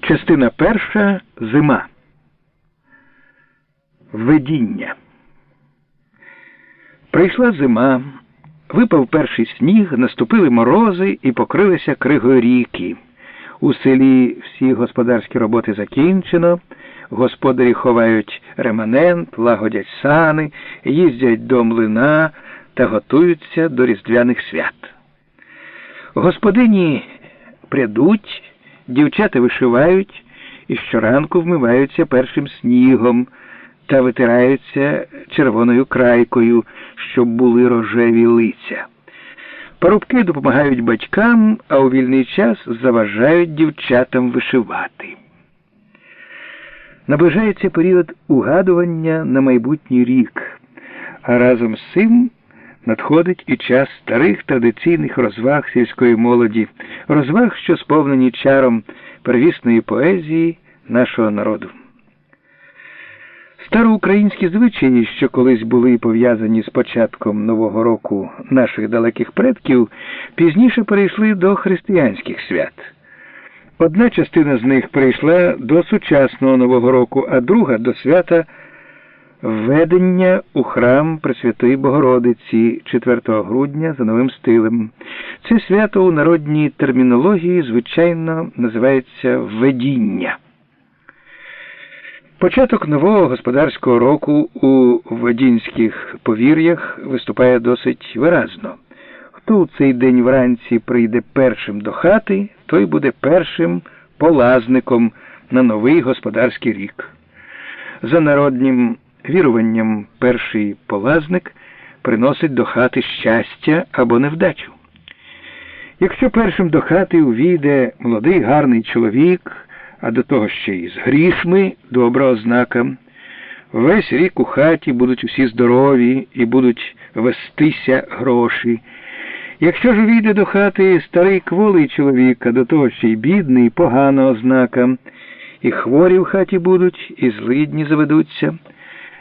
Частина перша зима. Видіння. Прийшла зима, випав перший сніг, наступили морози і покрилися кригою ріки. У селі всі господарські роботи закінчено, господарі ховають реманент, лагодять сани, їздять до млина та готуються до різдвяних свят. Господині прядуть, дівчата вишивають і щоранку вмиваються першим снігом та витираються червоною крайкою, щоб були рожеві лиця. Парубки допомагають батькам, а у вільний час заважають дівчатам вишивати. Наближається період угадування на майбутній рік, а разом з цим надходить і час старих традиційних розваг сільської молоді, розваг, що сповнені чаром первісної поезії нашого народу. Староукраїнські звичаї, що колись були пов'язані з початком Нового року наших далеких предків, пізніше перейшли до християнських свят. Одна частина з них перейшла до сучасного Нового року, а друга до свята введення у храм Пресвятої Богородиці 4 грудня за новим стилем. Це свято у народній термінології, звичайно, називається Введіння. Початок нового господарського року у Водінських повір'ях виступає досить виразно. Хто у цей день вранці прийде першим до хати, той буде першим полазником на новий господарський рік. За народнім віруванням перший полазник приносить до хати щастя або невдачу. Якщо першим до хати увійде молодий гарний чоловік, а до того ще й з грішми добра ознака. Весь рік у хаті будуть усі здорові і будуть вестися гроші. Якщо ж увійде до хати старий кволий чоловік, а до того ще й бідний, погана ознака, і хворі в хаті будуть, і злидні заведуться,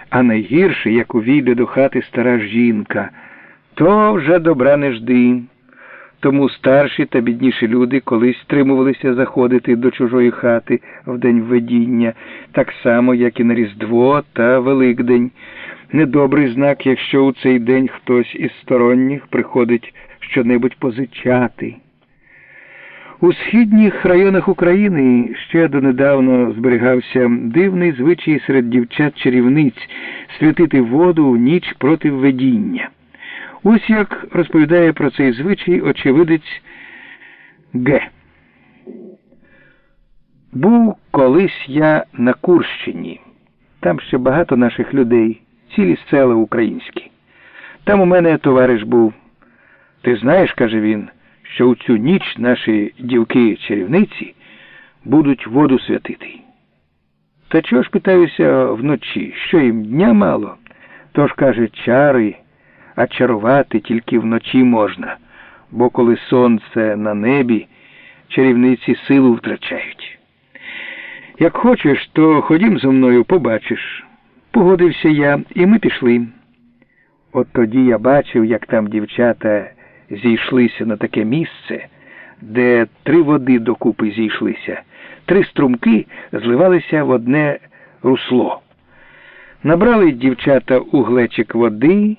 а найгірше, як увійде до хати стара жінка, то вже добра не жди. Тому старші та бідніші люди колись стримувалися заходити до чужої хати в день введіння, так само, як і на Різдво та Великдень. Недобрий знак, якщо у цей день хтось із сторонніх приходить щонебудь позичати. У східніх районах України ще донедавна зберігався дивний звичай серед дівчат-чарівниць святити воду в ніч проти введіння. Ось як розповідає про цей звичай очевидець Г. Був колись я на Курщині. Там ще багато наших людей, цілі села українські. Там у мене товариш був. Ти знаєш, каже він, що у цю ніч наші дівки-чарівниці будуть воду святити. Та чого ж питаюся вночі, що їм дня мало? Тож, каже, чари а чарувати тільки вночі можна, бо коли сонце на небі, чарівниці силу втрачають. Як хочеш, то ходім зо мною, побачиш. Погодився я, і ми пішли. От тоді я бачив, як там дівчата зійшлися на таке місце, де три води докупи зійшлися, три струмки зливалися в одне русло. Набрали дівчата у глечик води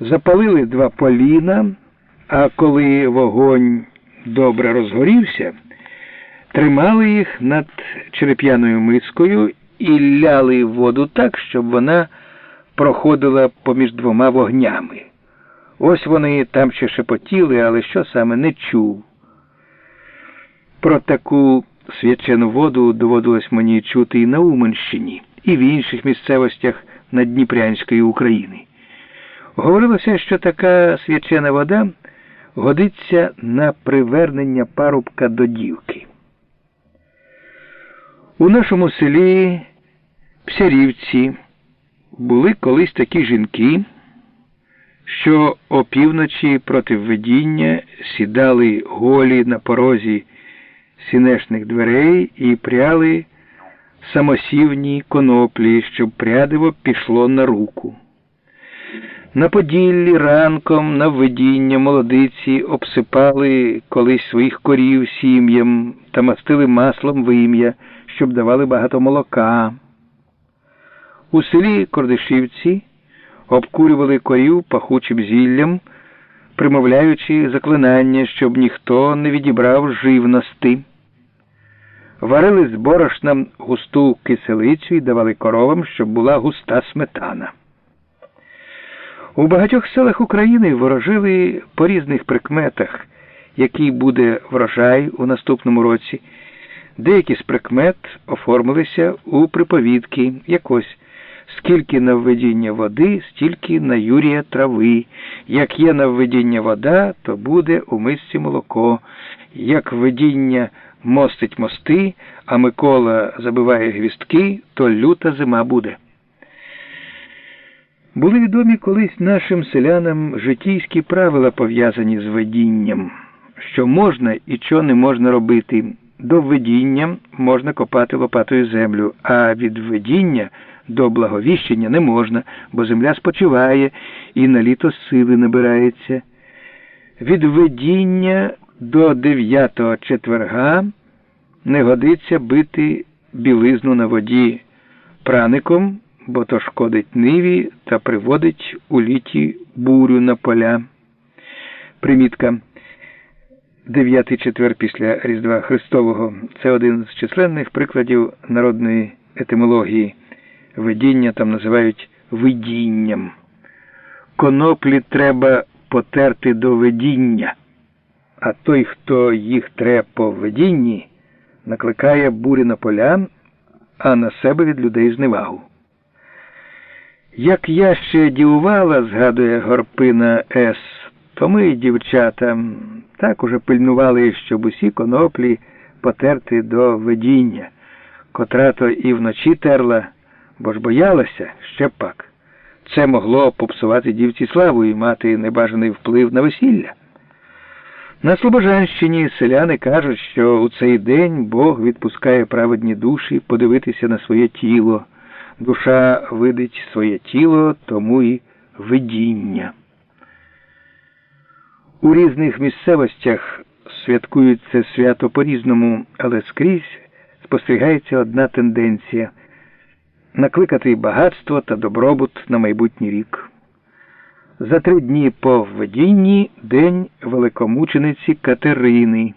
запалили два поліна, а коли вогонь добре розгорівся, тримали їх над череп'яною мискою і ляли воду так, щоб вона проходила поміж двома вогнями. Ось вони там ще шепотіли, але що саме не чув. Про таку свячену воду доводилось мені чути і на Уманщині, і в інших місцевостях Надніпрянської України. Говорилося, що така свячена вода годиться на привернення парубка до дівки. У нашому селі Псярівці були колись такі жінки, що опівночі проти введіння сідали голі на порозі сінешних дверей і пряли самосівні коноплі, щоб прядиво пішло на руку. На Поділлі ранком на введіння молодиці обсипали колись своїх корів сім'ям та мастили маслом вим'я, щоб давали багато молока. У селі Кордишівці обкурювали корів пахучим зіллям, примовляючи заклинання, щоб ніхто не відібрав живності. Варили з борошном густу киселицю і давали коровам, щоб була густа сметана. У багатьох селах України ворожили по різних прикметах, який буде врожай у наступному році. Деякі з прикмет оформилися у приповідки якось. Скільки на введіння води, стільки на Юрія трави. Як є на введіння вода, то буде у мисці молоко. Як введіння мостить мости, а Микола забиває гвістки, то люта зима буде. Були відомі колись нашим селянам житійські правила, пов'язані з ведінням, що можна і що не можна робити. До введіння можна копати лопатою землю, а від введіння до благовіщення не можна, бо земля спочиває і на літо сили набирається. Від введіння до дев'ятого четверга не годиться бити білизну на воді праником бо то шкодить ниві та приводить у літі бурю на поля. Примітка. Дев'ятий четвер після Різдва Христового це один з численних прикладів народної етимології. Видіння там називають видінням. Коноплі треба потерти до видіння, а той, хто їх тре по видінні, накликає бурі на поля, а на себе від людей зневагу. Як я ще дівувала, згадує горпина С, то ми, дівчата, так уже пильнували, щоб усі коноплі потерти до видіння, котра то і вночі терла, бо ж боялася ще пак. Це могло попсувати дівці славу і мати небажаний вплив на весілля. На Слобожанщині селяни кажуть, що у цей день Бог відпускає праведні душі подивитися на своє тіло. Душа видить своє тіло, тому і видіння. У різних місцевостях святкують це свято по-різному, але скрізь спостерігається одна тенденція накликати багатство та добробут на майбутній рік. За три дні по введінні день великомучениці Катерини.